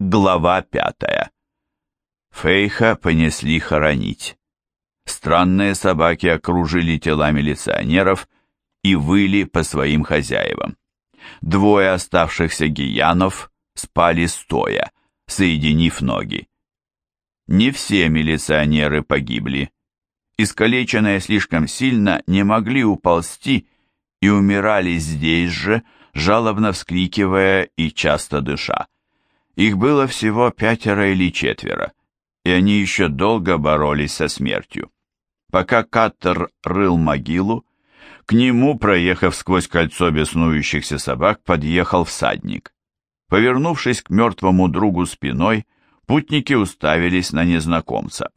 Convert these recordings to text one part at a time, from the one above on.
Глава пятая. Фейха понесли хоронить. Странные собаки окружили тела милиционеров и выли по своим хозяевам. Двое оставшихся гиянов спали стоя, соединив ноги. Не все милиционеры погибли. Искалеченные слишком сильно не могли уползти и умирали здесь же, жалобно вскрикивая и часто дыша. Их было всего пятеро или четверо, и они еще долго боролись со смертью. Пока Каттер рыл могилу, к нему, проехав сквозь кольцо беснующихся собак, подъехал всадник. Повернувшись к мертвому другу спиной, путники уставились на незнакомца.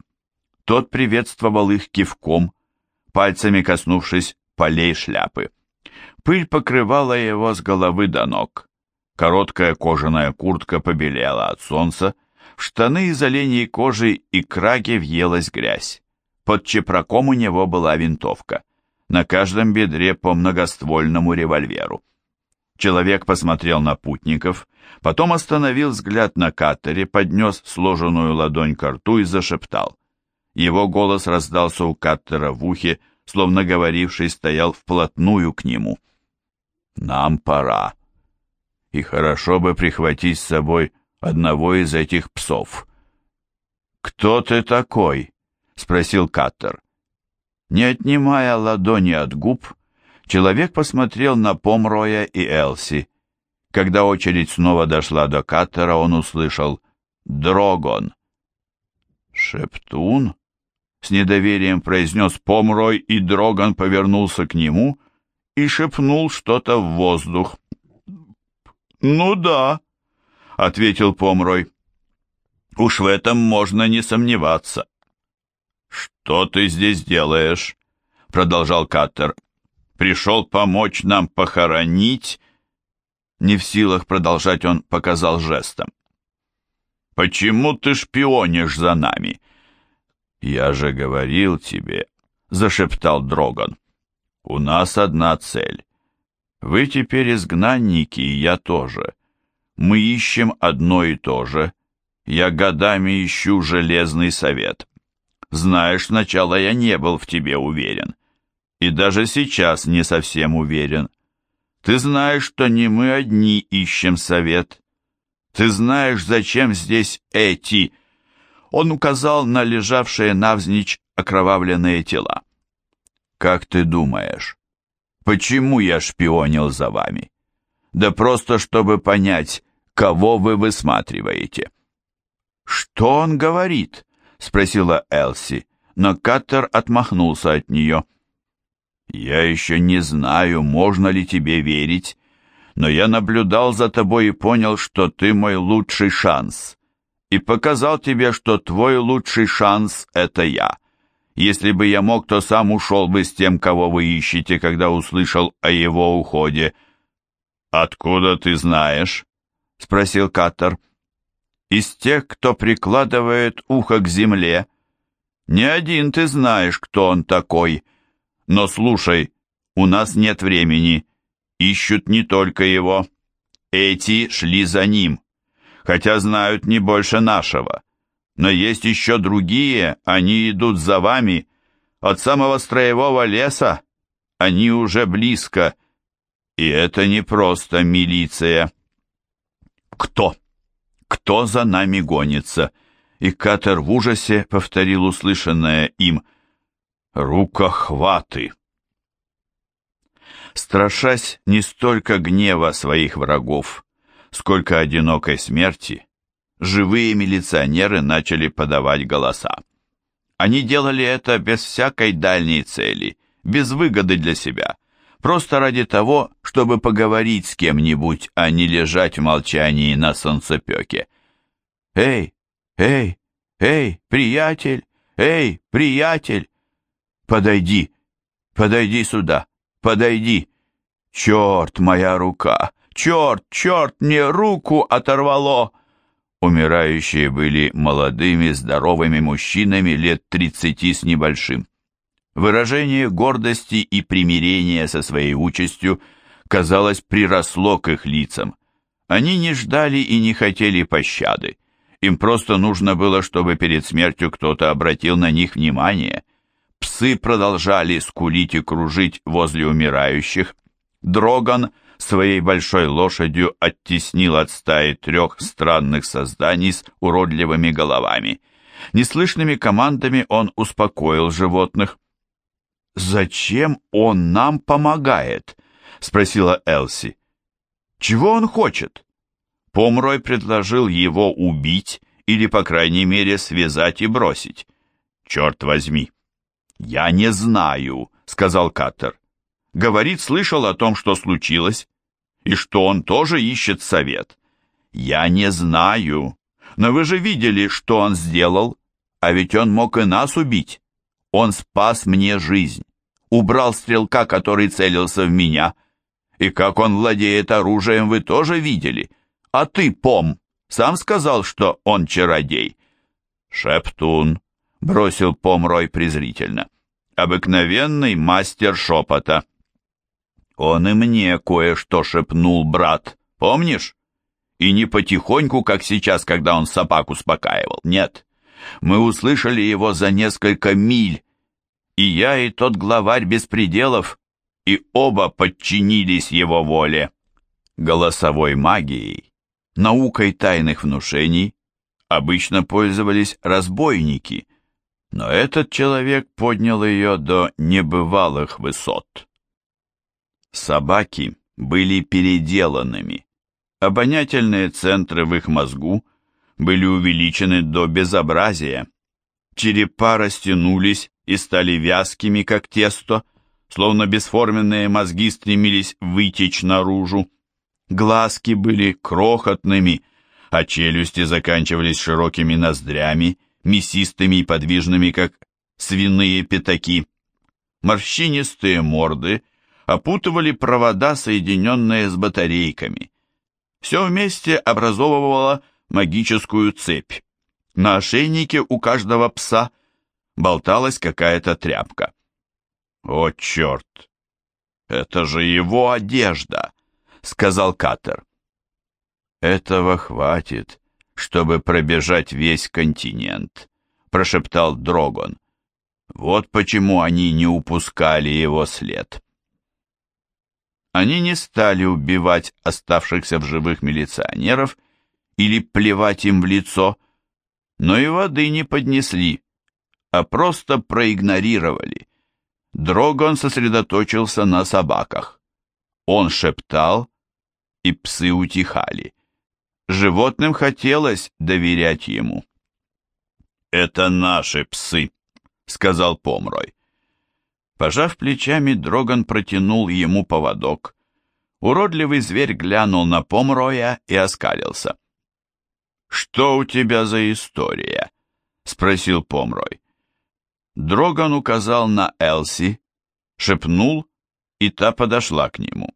Тот приветствовал их кивком, пальцами коснувшись полей шляпы. Пыль покрывала его с головы до ног. Короткая кожаная куртка побелела от солнца, в штаны из оленей кожи и краге въелась грязь. Под чепраком у него была винтовка. На каждом бедре по многоствольному револьверу. Человек посмотрел на путников, потом остановил взгляд на катере, поднес сложенную ладонь к рту и зашептал. Его голос раздался у каттера в ухе, словно говоривший стоял вплотную к нему. Нам пора. И хорошо бы прихватить с собой одного из этих псов. «Кто ты такой?» — спросил Каттер. Не отнимая ладони от губ, человек посмотрел на Помроя и Элси. Когда очередь снова дошла до Каттера, он услышал «Дрогон». «Шептун?» — с недоверием произнес Помрой, и Дрогон повернулся к нему и шепнул что-то в воздух. «Ну да», — ответил Помрой. «Уж в этом можно не сомневаться». «Что ты здесь делаешь?» — продолжал Каттер. «Пришел помочь нам похоронить?» Не в силах продолжать он показал жестом. «Почему ты шпионишь за нами?» «Я же говорил тебе», — зашептал Дроган. У нас одна цель. Вы теперь изгнанники, и я тоже. Мы ищем одно и то же. Я годами ищу железный совет. Знаешь, сначала я не был в тебе уверен. И даже сейчас не совсем уверен. Ты знаешь, что не мы одни ищем совет. Ты знаешь, зачем здесь эти... Он указал на лежавшие навзничь окровавленные тела. Как ты думаешь, почему я шпионил за вами? Да просто чтобы понять, кого вы высматриваете. Что он говорит? спросила Элси, но Каттер отмахнулся от нее. Я еще не знаю, можно ли тебе верить, но я наблюдал за тобой и понял, что ты мой лучший шанс, и показал тебе, что твой лучший шанс — это я. Если бы я мог, то сам ушел бы с тем, кого вы ищете, когда услышал о его уходе». «Откуда ты знаешь?» — спросил Каттер. «Из тех, кто прикладывает ухо к земле. Не один ты знаешь, кто он такой. Но слушай, у нас нет времени. Ищут не только его. Эти шли за ним, хотя знают не больше нашего. Но есть еще другие, они идут за вами. От самого строевого леса они уже близко. И это не просто милиция. Кто? Кто за нами гонится? И Катер в ужасе повторил услышанное им. Рукохваты. Страшась не столько гнева своих врагов, сколько одинокой смерти, живые милиционеры начали подавать голоса. Они делали это без всякой дальней цели, без выгоды для себя, просто ради того, чтобы поговорить с кем-нибудь, а не лежать в молчании на солнцепеке. «Эй, эй, эй, приятель, эй, приятель! Подойди, подойди сюда, подойди! Черт, моя рука! Черт, черт, мне руку оторвало!» Умирающие были молодыми, здоровыми мужчинами лет тридцати с небольшим. Выражение гордости и примирения со своей участью, казалось, приросло к их лицам. Они не ждали и не хотели пощады. Им просто нужно было, чтобы перед смертью кто-то обратил на них внимание. Псы продолжали скулить и кружить возле умирающих. Дроган своей большой лошадью оттеснил от стаи трех странных созданий с уродливыми головами. Неслышными командами он успокоил животных. «Зачем он нам помогает?» — спросила Элси. «Чего он хочет?» Помрой предложил его убить или, по крайней мере, связать и бросить. «Черт возьми!» «Я не знаю», — сказал Каттер. «Говорит, слышал о том, что случилось, и что он тоже ищет совет». «Я не знаю. Но вы же видели, что он сделал, а ведь он мог и нас убить. Он спас мне жизнь, убрал стрелка, который целился в меня. И как он владеет оружием, вы тоже видели. А ты, Пом, сам сказал, что он чародей». «Шептун», — бросил Помрой презрительно. «Обыкновенный мастер шепота». «Он и мне кое-что шепнул, брат, помнишь? И не потихоньку, как сейчас, когда он собак успокаивал, нет. Мы услышали его за несколько миль, и я, и тот главарь беспределов, и оба подчинились его воле. Голосовой магией, наукой тайных внушений обычно пользовались разбойники, но этот человек поднял ее до небывалых высот. Собаки были переделанными. Обонятельные центры в их мозгу были увеличены до безобразия. Черепа растянулись и стали вязкими, как тесто, словно бесформенные мозги стремились вытечь наружу. Глазки были крохотными, а челюсти заканчивались широкими ноздрями, мясистыми и подвижными, как свиные пятаки. Морщинистые морды опутывали провода, соединенные с батарейками. Все вместе образовывало магическую цепь. На ошейнике у каждого пса болталась какая-то тряпка. «О, черт! Это же его одежда!» — сказал Катер. «Этого хватит, чтобы пробежать весь континент», — прошептал Дрогон. «Вот почему они не упускали его след». Они не стали убивать оставшихся в живых милиционеров или плевать им в лицо, но и воды не поднесли, а просто проигнорировали. Дрогон сосредоточился на собаках. Он шептал, и псы утихали. Животным хотелось доверять ему. «Это наши псы», — сказал Помрой. Пожав плечами, Дроган протянул ему поводок. Уродливый зверь глянул на Помроя и оскалился. «Что у тебя за история?» — спросил Помрой. Дроган указал на Элси, шепнул, и та подошла к нему.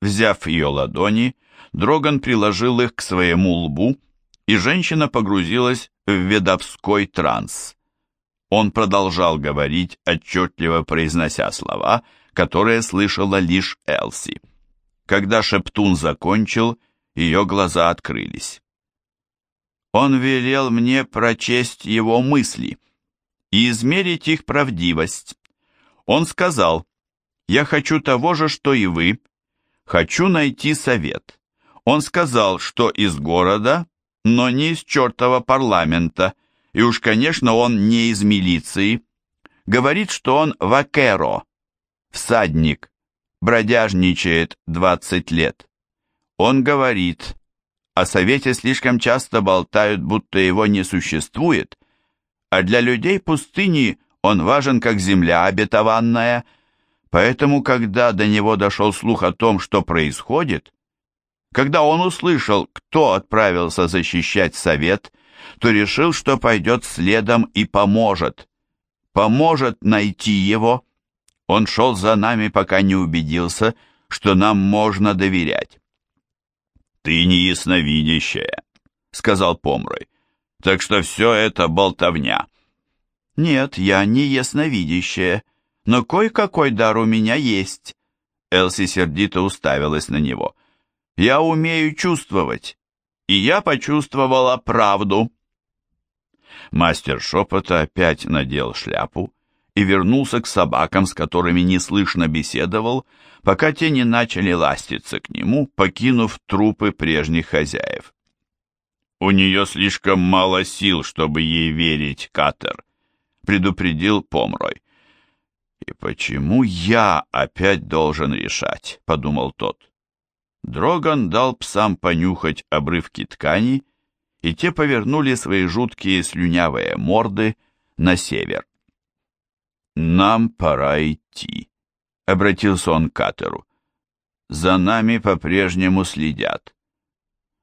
Взяв ее ладони, Дроган приложил их к своему лбу, и женщина погрузилась в ведовской транс. Он продолжал говорить, отчетливо произнося слова, которые слышала лишь Элси. Когда Шептун закончил, ее глаза открылись. Он велел мне прочесть его мысли и измерить их правдивость. Он сказал, «Я хочу того же, что и вы. Хочу найти совет». Он сказал, что из города, но не из чертова парламента, и уж, конечно, он не из милиции. Говорит, что он вакеро, всадник, бродяжничает 20 лет. Он говорит, о совете слишком часто болтают, будто его не существует, а для людей пустыни он важен как земля обетованная, поэтому, когда до него дошел слух о том, что происходит, когда он услышал, кто отправился защищать совет, то решил, что пойдет следом и поможет. Поможет найти его. Он шел за нами, пока не убедился, что нам можно доверять. «Ты не ясновидящая», — сказал Помрой. «Так что все это болтовня». «Нет, я не ясновидящая, но кое-какой дар у меня есть». Элси сердито уставилась на него. Я умею чувствовать, и я почувствовала правду. Мастер шепота опять надел шляпу и вернулся к собакам, с которыми неслышно беседовал, пока те не начали ластиться к нему, покинув трупы прежних хозяев. «У нее слишком мало сил, чтобы ей верить, Катер», — предупредил Помрой. «И почему я опять должен решать?» — подумал тот. Дроган дал псам понюхать обрывки ткани, и те повернули свои жуткие слюнявые морды на север. «Нам пора идти», — обратился он к Катеру. «За нами по-прежнему следят.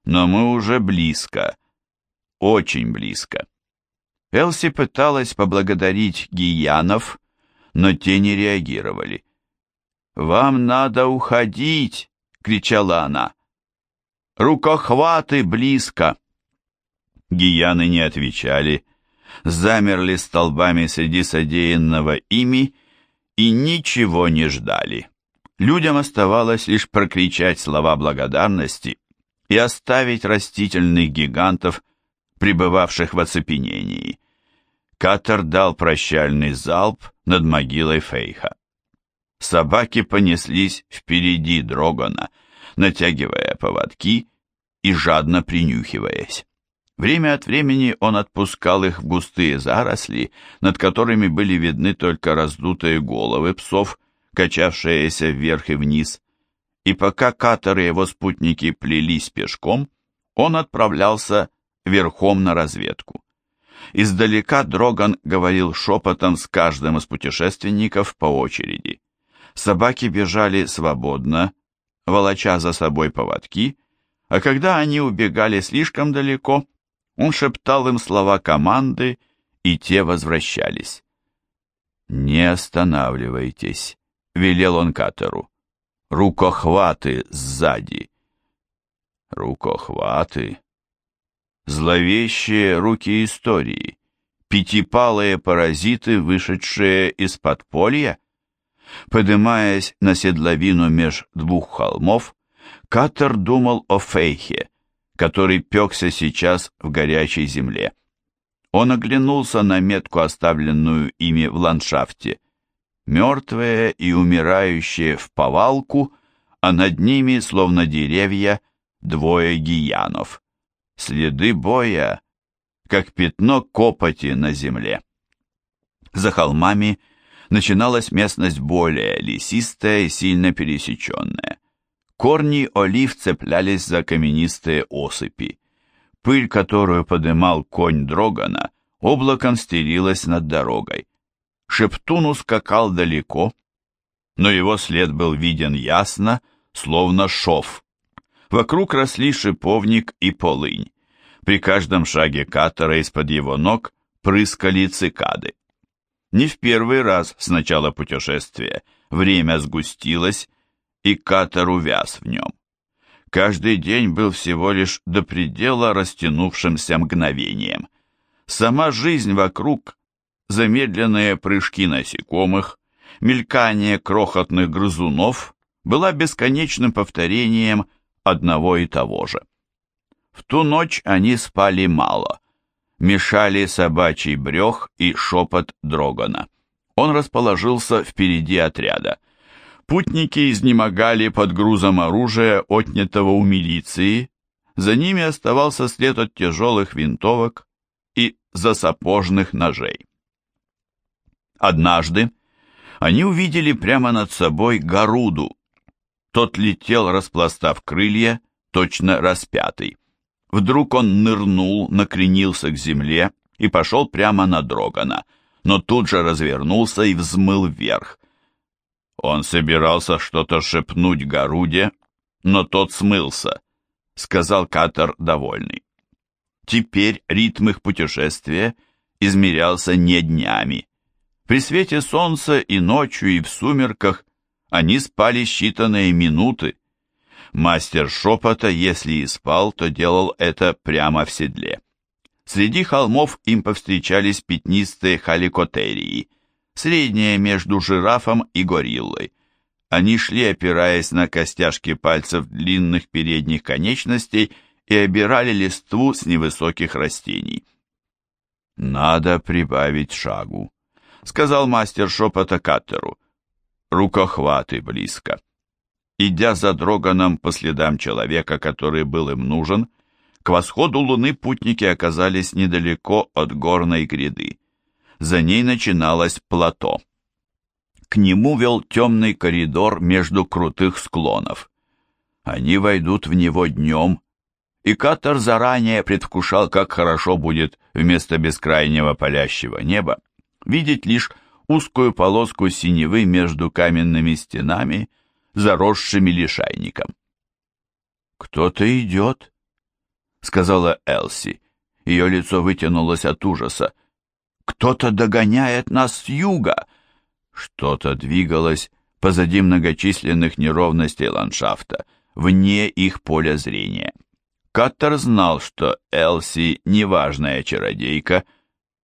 Но мы уже близко, очень близко». Элси пыталась поблагодарить гиянов, но те не реагировали. «Вам надо уходить!» — кричала она. «Рукохваты близко!» Гияны не отвечали, замерли столбами среди содеянного ими и ничего не ждали. Людям оставалось лишь прокричать слова благодарности и оставить растительных гигантов, пребывавших в оцепенении. Катер дал прощальный залп над могилой Фейха. Собаки понеслись впереди Дрогона, натягивая поводки и жадно принюхиваясь. Время от времени он отпускал их в густые заросли, над которыми были видны только раздутые головы псов, качавшиеся вверх и вниз. И пока Катер и его спутники плелись пешком, он отправлялся верхом на разведку. Издалека Дроган говорил шепотом с каждым из путешественников по очереди. Собаки бежали свободно, волоча за собой поводки, а когда они убегали слишком далеко, он шептал им слова команды, и те возвращались. «Не останавливайтесь», — велел он Катеру. «Рукохваты сзади». «Рукохваты?» Зловещие руки истории, пятипалые паразиты, вышедшие из подполья. Подымаясь на седловину меж двух холмов, Катер думал о Фейхе, который пекся сейчас в горячей земле. Он оглянулся на метку, оставленную ими в ландшафте. Мертвые и умирающие в повалку, а над ними, словно деревья, двое гиянов. Следы боя, как пятно копоти на земле. За холмами начиналась местность более лесистая и сильно пересеченная. Корни олив цеплялись за каменистые осыпи. Пыль, которую подымал конь Дрогана, облаком стелилась над дорогой. Шептун ускакал далеко, но его след был виден ясно, словно шов. Вокруг росли шиповник и полынь. При каждом шаге катера из-под его ног прыскали цикады. Не в первый раз с начала путешествия время сгустилось, и катер увяз в нем. Каждый день был всего лишь до предела растянувшимся мгновением. Сама жизнь вокруг, замедленные прыжки насекомых, мелькание крохотных грызунов была бесконечным повторением одного и того же. В ту ночь они спали мало. Мешали собачий брех и шепот Дрогона. Он расположился впереди отряда – Путники изнемогали под грузом оружия, отнятого у милиции. За ними оставался след от тяжелых винтовок и засапожных ножей. Однажды они увидели прямо над собой Гаруду. Тот летел, распластав крылья, точно распятый. Вдруг он нырнул, накренился к земле и пошел прямо на Дрогана, но тут же развернулся и взмыл вверх. Он собирался что-то шепнуть Гаруде, но тот смылся, сказал Катер довольный. Теперь ритм их путешествия измерялся не днями. При свете солнца и ночью, и в сумерках они спали считанные минуты. Мастер шепота, если и спал, то делал это прямо в седле. Среди холмов им повстречались пятнистые халикотерии – среднее между жирафом и гориллой. Они шли, опираясь на костяшки пальцев длинных передних конечностей и обирали листву с невысоких растений. «Надо прибавить шагу», — сказал мастер шепота Каттеру. «Рукохваты близко». Идя за Дроганом по следам человека, который был им нужен, к восходу луны путники оказались недалеко от горной гряды. За ней начиналось плато. К нему вел темный коридор между крутых склонов. Они войдут в него днем, и Катер заранее предвкушал, как хорошо будет вместо бескрайнего палящего неба видеть лишь узкую полоску синевы между каменными стенами, заросшими лишайником. «Кто-то идет», — сказала Элси. Ее лицо вытянулось от ужаса. «Кто-то догоняет нас с юга!» Что-то двигалось позади многочисленных неровностей ландшафта, вне их поля зрения. Каттер знал, что Элси неважная чародейка,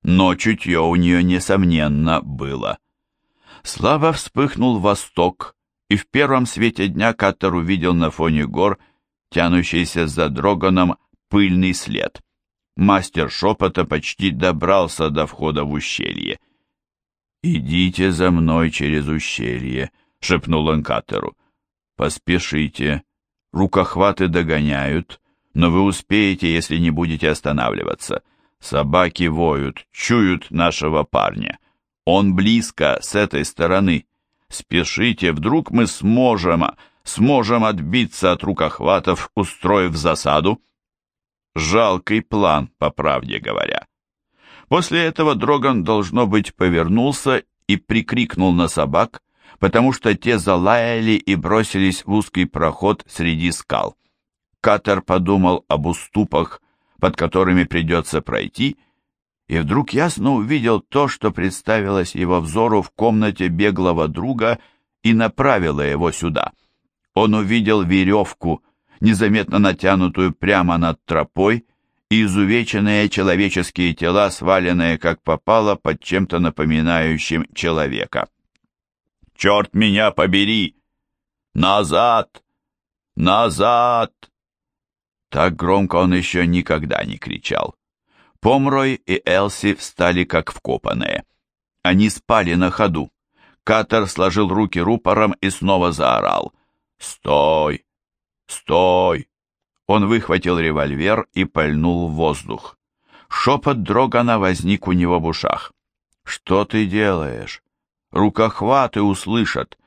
но чутье у нее, несомненно, было. Слабо вспыхнул восток, и в первом свете дня Каттер увидел на фоне гор, тянущийся за Дроганом, пыльный след. Мастер шепота почти добрался до входа в ущелье. «Идите за мной через ущелье», — шепнул он Каттеру. «Поспешите. Рукохваты догоняют, но вы успеете, если не будете останавливаться. Собаки воют, чуют нашего парня. Он близко, с этой стороны. Спешите, вдруг мы сможем, сможем отбиться от рукохватов, устроив засаду. Жалкий план, по правде говоря. После этого Дроган, должно быть, повернулся и прикрикнул на собак, потому что те залаяли и бросились в узкий проход среди скал. Катер подумал об уступах, под которыми придется пройти, и вдруг ясно увидел то, что представилось его взору в комнате беглого друга и направило его сюда. Он увидел веревку, незаметно натянутую прямо над тропой, и изувеченные человеческие тела, сваленные как попало под чем-то напоминающим человека. «Черт меня побери! Назад! Назад!» Так громко он еще никогда не кричал. Помрой и Элси встали как вкопанные. Они спали на ходу. Катер сложил руки рупором и снова заорал. «Стой! Стой!» Он выхватил револьвер и пальнул в воздух. Шепот Дрогана возник у него в ушах. «Что ты делаешь?» «Рукохваты услышат!»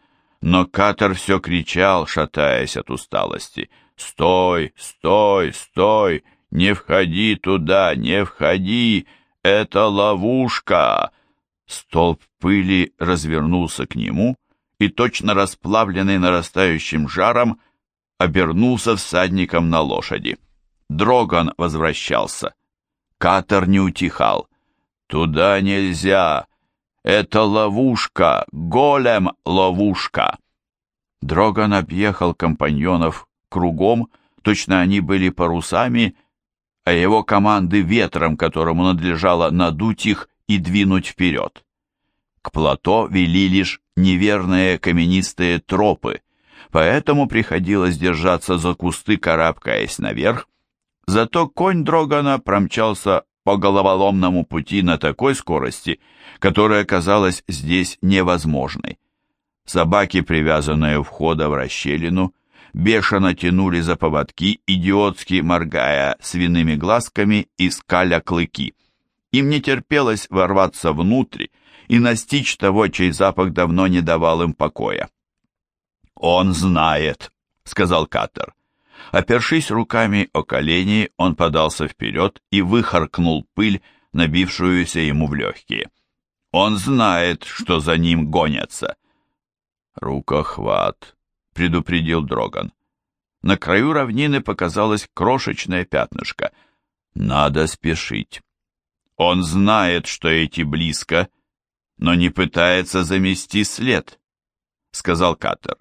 Но Катер все кричал, шатаясь от усталости. «Стой! Стой! Стой! Не входи туда! Не входи! Это ловушка!» Столб пыли развернулся к нему и, точно расплавленный нарастающим жаром, обернулся всадником на лошади. Дроган возвращался. Катер не утихал. «Туда нельзя! Это ловушка! Голем-ловушка!» Дроган объехал компаньонов кругом, точно они были парусами, а его команды ветром, которому надлежало надуть их и двинуть вперед. К плато вели лишь неверные каменистые тропы, поэтому приходилось держаться за кусты, карабкаясь наверх. Зато конь Дрогана промчался по головоломному пути на такой скорости, которая казалась здесь невозможной. Собаки, привязанные у входа в расщелину, бешено тянули за поводки, идиотски моргая свиными глазками и скаля клыки. Им не терпелось ворваться внутрь и настичь того, чей запах давно не давал им покоя. «Он знает», — сказал Катер. Опершись руками о колени, он подался вперед и выхаркнул пыль, набившуюся ему в легкие. «Он знает, что за ним гонятся». «Рукохват», — предупредил Дроган. На краю равнины показалось крошечное пятнышко. «Надо спешить». «Он знает, что эти близко», но не пытается замести след», — сказал Катер.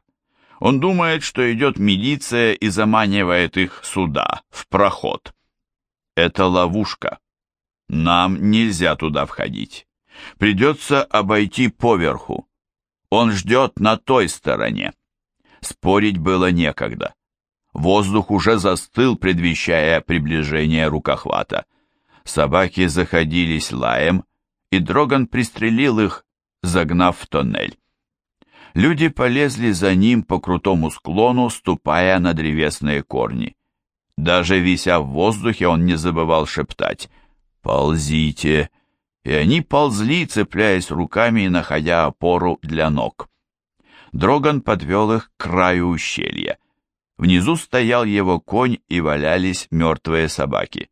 «Он думает, что идет милиция и заманивает их сюда, в проход. Это ловушка. Нам нельзя туда входить. Придется обойти поверху. Он ждет на той стороне». Спорить было некогда. Воздух уже застыл, предвещая приближение рукохвата. Собаки заходились лаем, и Дроган пристрелил их, загнав в тоннель. Люди полезли за ним по крутому склону, ступая на древесные корни. Даже вися в воздухе, он не забывал шептать «Ползите!» И они ползли, цепляясь руками и находя опору для ног. Дроган подвел их к краю ущелья. Внизу стоял его конь и валялись мертвые собаки.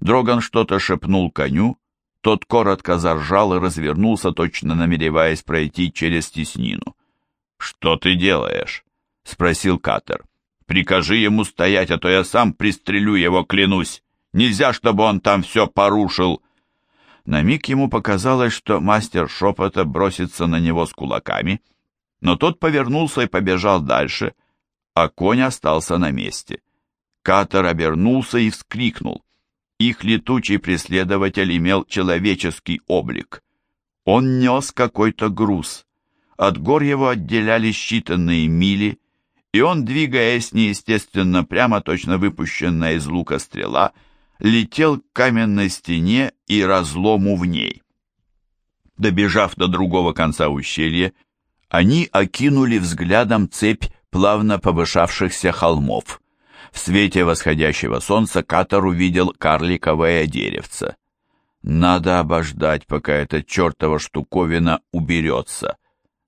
Дроган что-то шепнул коню, тот коротко заржал и развернулся, точно намереваясь пройти через теснину. «Что ты делаешь?» — спросил Катер. «Прикажи ему стоять, а то я сам пристрелю его, клянусь. Нельзя, чтобы он там все порушил». На миг ему показалось, что мастер шепота бросится на него с кулаками, но тот повернулся и побежал дальше, а конь остался на месте. Катер обернулся и вскрикнул. Их летучий преследователь имел человеческий облик. Он нес какой-то груз. От гор его отделяли считанные мили, и он, двигаясь неестественно прямо, точно выпущенная из лука стрела, летел к каменной стене и разлому в ней. Добежав до другого конца ущелья, они окинули взглядом цепь плавно повышавшихся холмов. В свете восходящего солнца Катар увидел карликовое деревце. «Надо обождать, пока эта чертова штуковина уберется», —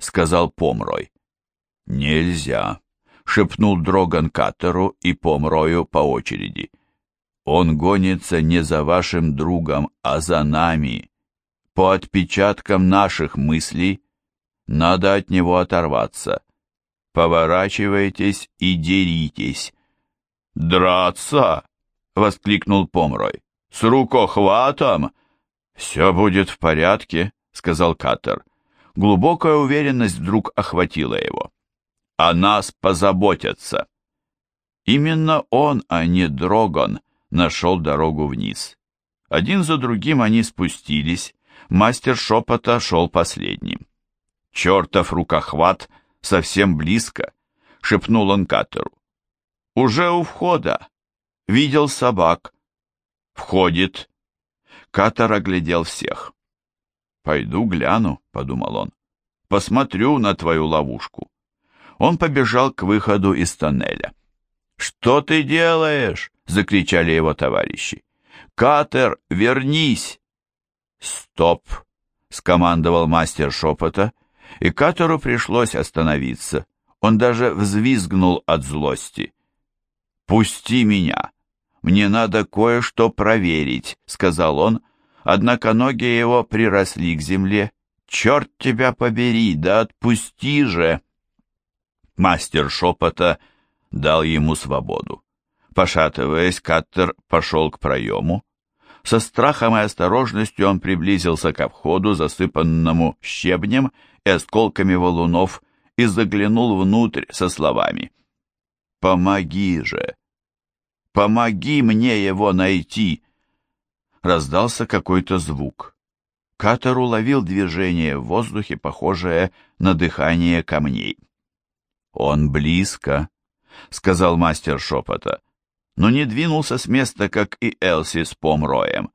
сказал Помрой. «Нельзя», — шепнул Дроган Катеру и Помрою по очереди. «Он гонится не за вашим другом, а за нами. По отпечаткам наших мыслей надо от него оторваться. Поворачивайтесь и деритесь». «Драться!» — воскликнул Помрой. «С рукохватом!» «Все будет в порядке», — сказал Катер. Глубокая уверенность вдруг охватила его. «О нас позаботятся!» Именно он, а не Дрогон, нашел дорогу вниз. Один за другим они спустились, мастер шепота шел последним. «Чертов рукохват совсем близко!» — шепнул он Катеру. Уже у входа. Видел собак. Входит. Катар оглядел всех. «Пойду гляну», — подумал он. «Посмотрю на твою ловушку». Он побежал к выходу из тоннеля. «Что ты делаешь?» — закричали его товарищи. «Катер, вернись!» «Стоп!» — скомандовал мастер шепота, и Катеру пришлось остановиться. Он даже взвизгнул от злости. «Пусти меня! Мне надо кое-что проверить», — сказал он, однако ноги его приросли к земле. «Черт тебя побери, да отпусти же!» Мастер шепота дал ему свободу. Пошатываясь, Каттер пошел к проему. Со страхом и осторожностью он приблизился ко входу, засыпанному щебнем и осколками валунов, и заглянул внутрь со словами «Помоги же! Помоги мне его найти!» Раздался какой-то звук. Катер уловил движение в воздухе, похожее на дыхание камней. «Он близко», — сказал мастер шепота, но не двинулся с места, как и Элси с Помроем.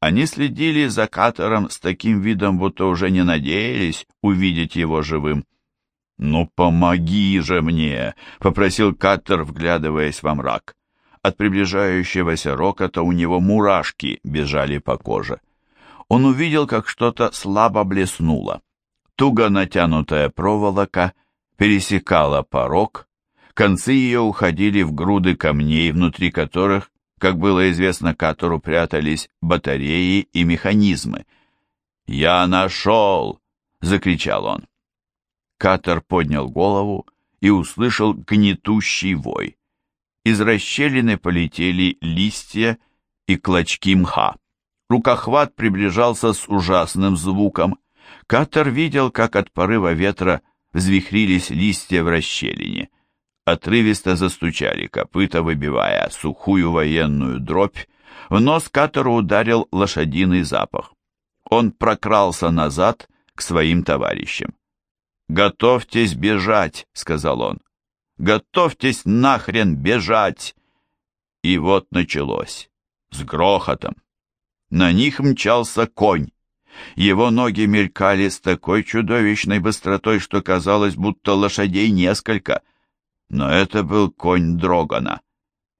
Они следили за Катером с таким видом, будто уже не надеялись увидеть его живым. «Ну, помоги же мне!» — попросил Катер, вглядываясь во мрак. От приближающегося рокота у него мурашки бежали по коже. Он увидел, как что-то слабо блеснуло. Туго натянутая проволока пересекала порог, концы ее уходили в груды камней, внутри которых, как было известно Катору, прятались батареи и механизмы. «Я нашел!» — закричал он. Катер поднял голову и услышал гнетущий вой. Из расщелины полетели листья и клочки мха. Рукохват приближался с ужасным звуком. Катер видел, как от порыва ветра взвихрились листья в расщелине. Отрывисто застучали копыта, выбивая сухую военную дробь. В нос Катеру ударил лошадиный запах. Он прокрался назад к своим товарищам. «Готовьтесь бежать», — сказал он. Готовьтесь нахрен бежать!» И вот началось. С грохотом. На них мчался конь. Его ноги мелькали с такой чудовищной быстротой, что казалось, будто лошадей несколько. Но это был конь Дрогана.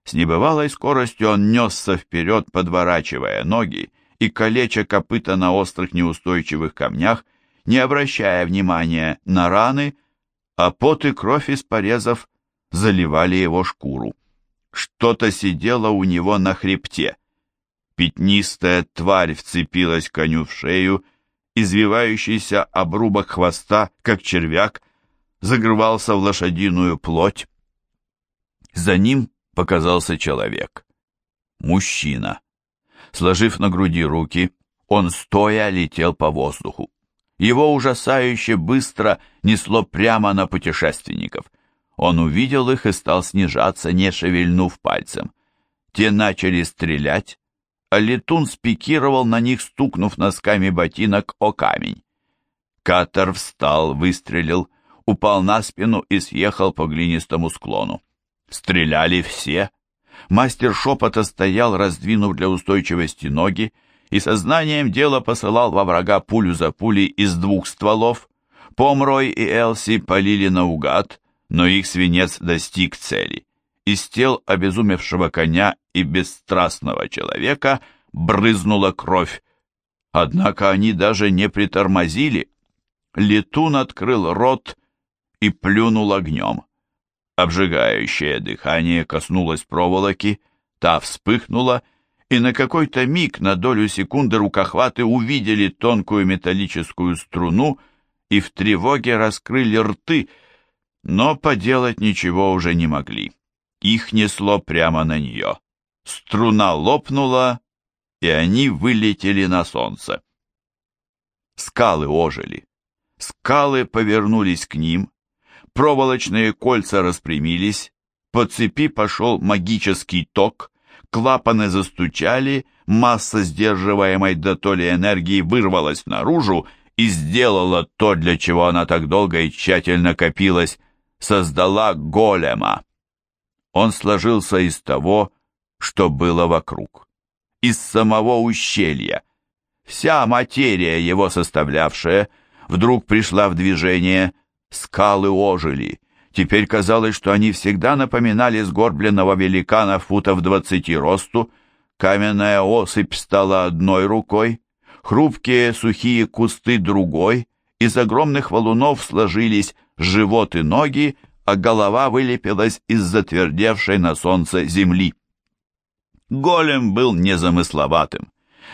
С небывалой скоростью он несся вперед, подворачивая ноги и калеча копыта на острых неустойчивых камнях, не обращая внимания на раны, а пот и кровь из порезов заливали его шкуру. Что-то сидело у него на хребте. Пятнистая тварь вцепилась коню в шею, извивающийся обрубок хвоста, как червяк, загрывался в лошадиную плоть. За ним показался человек. Мужчина. Сложив на груди руки, он стоя летел по воздуху. Его ужасающе быстро несло прямо на путешественников. Он увидел их и стал снижаться, не шевельнув пальцем. Те начали стрелять, а летун спикировал на них, стукнув носками ботинок о камень. Катер встал, выстрелил, упал на спину и съехал по глинистому склону. Стреляли все. Мастер шепота стоял, раздвинув для устойчивости ноги, и сознанием дела посылал во врага пулю за пулей из двух стволов. Помрой и Элси полили наугад, но их свинец достиг цели. Из тел обезумевшего коня и бесстрастного человека брызнула кровь. Однако они даже не притормозили. Летун открыл рот и плюнул огнем. Обжигающее дыхание коснулось проволоки, та вспыхнула, и на какой-то миг, на долю секунды рукохваты увидели тонкую металлическую струну и в тревоге раскрыли рты, но поделать ничего уже не могли. Их несло прямо на нее. Струна лопнула, и они вылетели на солнце. Скалы ожили. Скалы повернулись к ним, проволочные кольца распрямились, по цепи пошел магический ток, клапаны застучали, масса сдерживаемой до толи энергии вырвалась наружу и сделала то, для чего она так долго и тщательно копилась, создала голема. Он сложился из того, что было вокруг, из самого ущелья. Вся материя, его составлявшая, вдруг пришла в движение, скалы ожили. Теперь казалось, что они всегда напоминали сгорбленного великана футов двадцати росту. Каменная осыпь стала одной рукой, хрупкие сухие кусты другой, из огромных валунов сложились живот и ноги, а голова вылепилась из затвердевшей на солнце земли. Голем был незамысловатым,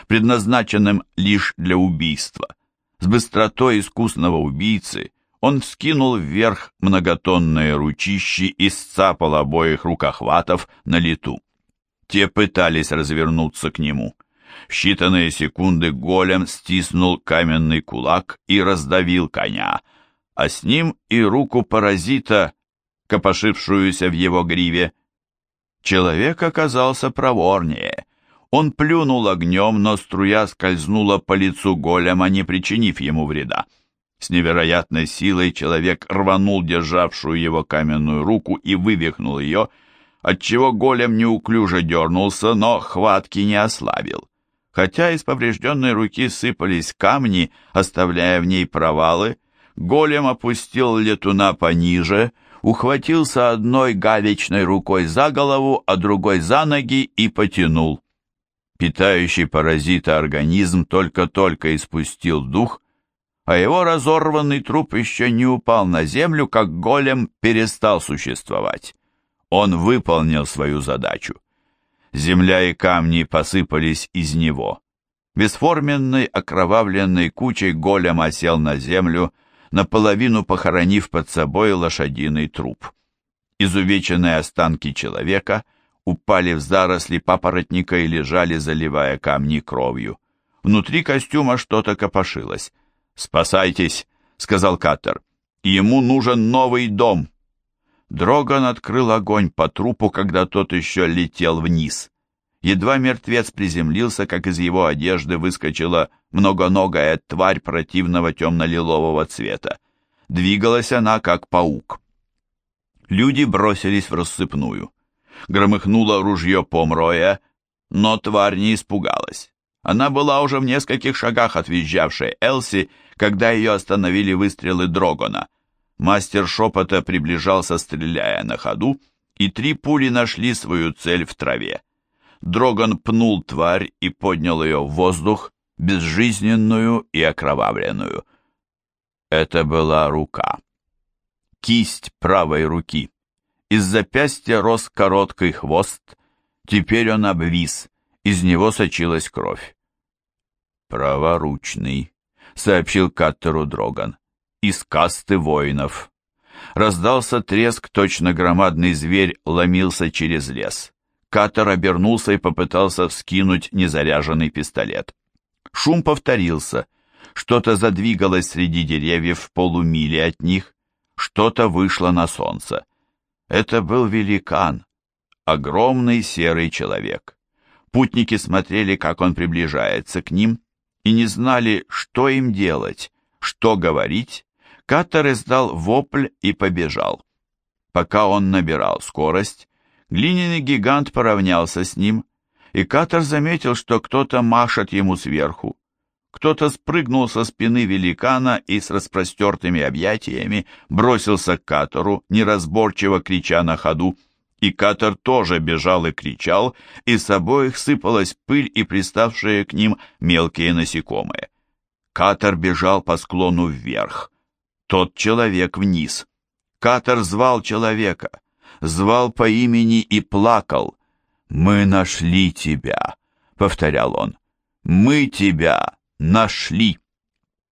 предназначенным лишь для убийства. С быстротой искусного убийцы он вскинул вверх многотонные ручищи и сцапал обоих рукохватов на лету. Те пытались развернуться к нему. В считанные секунды голем стиснул каменный кулак и раздавил коня, а с ним и руку паразита, копошившуюся в его гриве. Человек оказался проворнее. Он плюнул огнем, но струя скользнула по лицу голема, не причинив ему вреда. С невероятной силой человек рванул державшую его каменную руку и вывихнул ее, отчего голем неуклюже дернулся, но хватки не ослабил. Хотя из поврежденной руки сыпались камни, оставляя в ней провалы, голем опустил летуна пониже, ухватился одной галечной рукой за голову, а другой за ноги и потянул. Питающий паразита организм только-только испустил дух, а его разорванный труп еще не упал на землю, как голем перестал существовать. Он выполнил свою задачу. Земля и камни посыпались из него. Бесформенной окровавленной кучей голем осел на землю, наполовину похоронив под собой лошадиный труп. Изувеченные останки человека упали в заросли папоротника и лежали, заливая камни кровью. Внутри костюма что-то копошилось. «Спасайтесь!» — сказал Каттер. «Ему нужен новый дом!» Дроган открыл огонь по трупу, когда тот еще летел вниз. Едва мертвец приземлился, как из его одежды выскочила многоногая тварь противного темно-лилового цвета. Двигалась она, как паук. Люди бросились в рассыпную. Громыхнуло ружье Помроя, но тварь не испугалась. Она была уже в нескольких шагах от въезжавшей Элси, когда ее остановили выстрелы Дрогона. Мастер шепота приближался, стреляя на ходу, и три пули нашли свою цель в траве. Дрогон пнул тварь и поднял ее в воздух, безжизненную и окровавленную. Это была рука. Кисть правой руки. Из запястья рос короткий хвост, теперь он обвис, из него сочилась кровь. «Праворучный», — сообщил Каттеру Дроган, — «из касты воинов». Раздался треск, точно громадный зверь ломился через лес. Каттер обернулся и попытался вскинуть незаряженный пистолет. Шум повторился. Что-то задвигалось среди деревьев в полумиле от них, что-то вышло на солнце. Это был великан, огромный серый человек. Путники смотрели, как он приближается к ним, и не знали, что им делать, что говорить. Каттер издал вопль и побежал. Пока он набирал скорость, глиняный гигант поравнялся с ним, и Каттер заметил, что кто-то машет ему сверху. Кто-то спрыгнул со спины великана и с распростертыми объятиями бросился к Катору, неразборчиво крича на ходу. И Катор тоже бежал и кричал, и с обоих сыпалась пыль и приставшие к ним мелкие насекомые. Катор бежал по склону вверх, тот человек вниз. Катор звал человека, звал по имени и плакал. «Мы нашли тебя», — повторял он. «Мы тебя нашли».